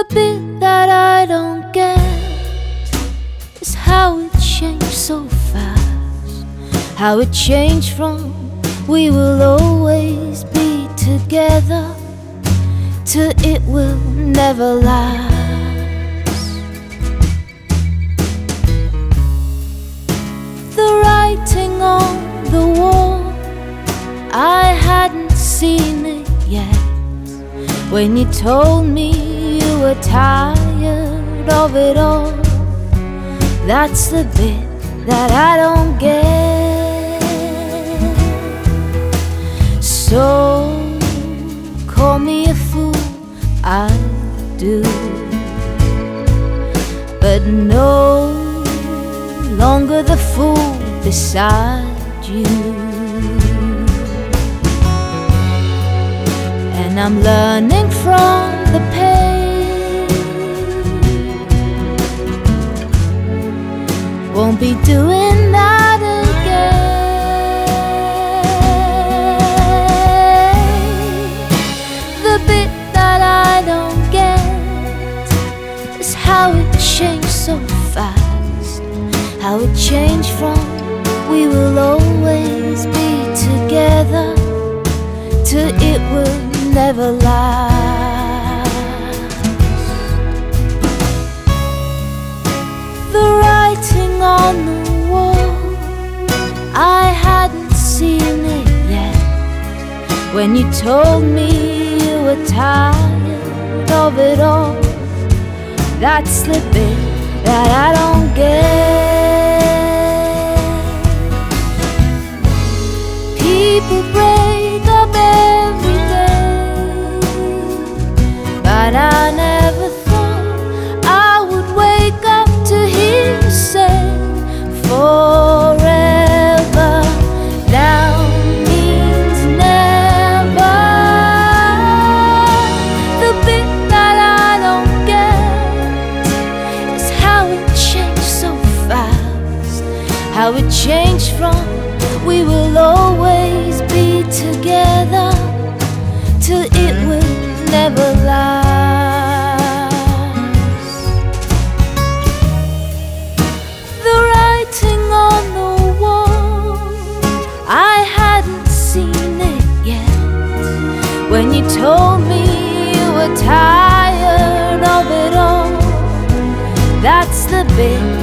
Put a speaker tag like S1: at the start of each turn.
S1: The bit that I don't get is how it changed so fast. How it changed from we will always be together to it will never last. The writing on the wall, I hadn't seen it yet when you told me were tired of it all. That's the bit that I don't get. So call me a fool, I do. But no longer the fool beside you. And I'm learning from Won't be doing that again. The bit that I don't get is how it changed so fast. How it changed from we will always be together to it will never last. When you told me you were tired of it all. That's the bit that I don't get. People break up every day, but I never How it changed from we will always be together to it will never last. The writing on the wall, I hadn't seen it yet when you told me you were tired of it all. That's the bit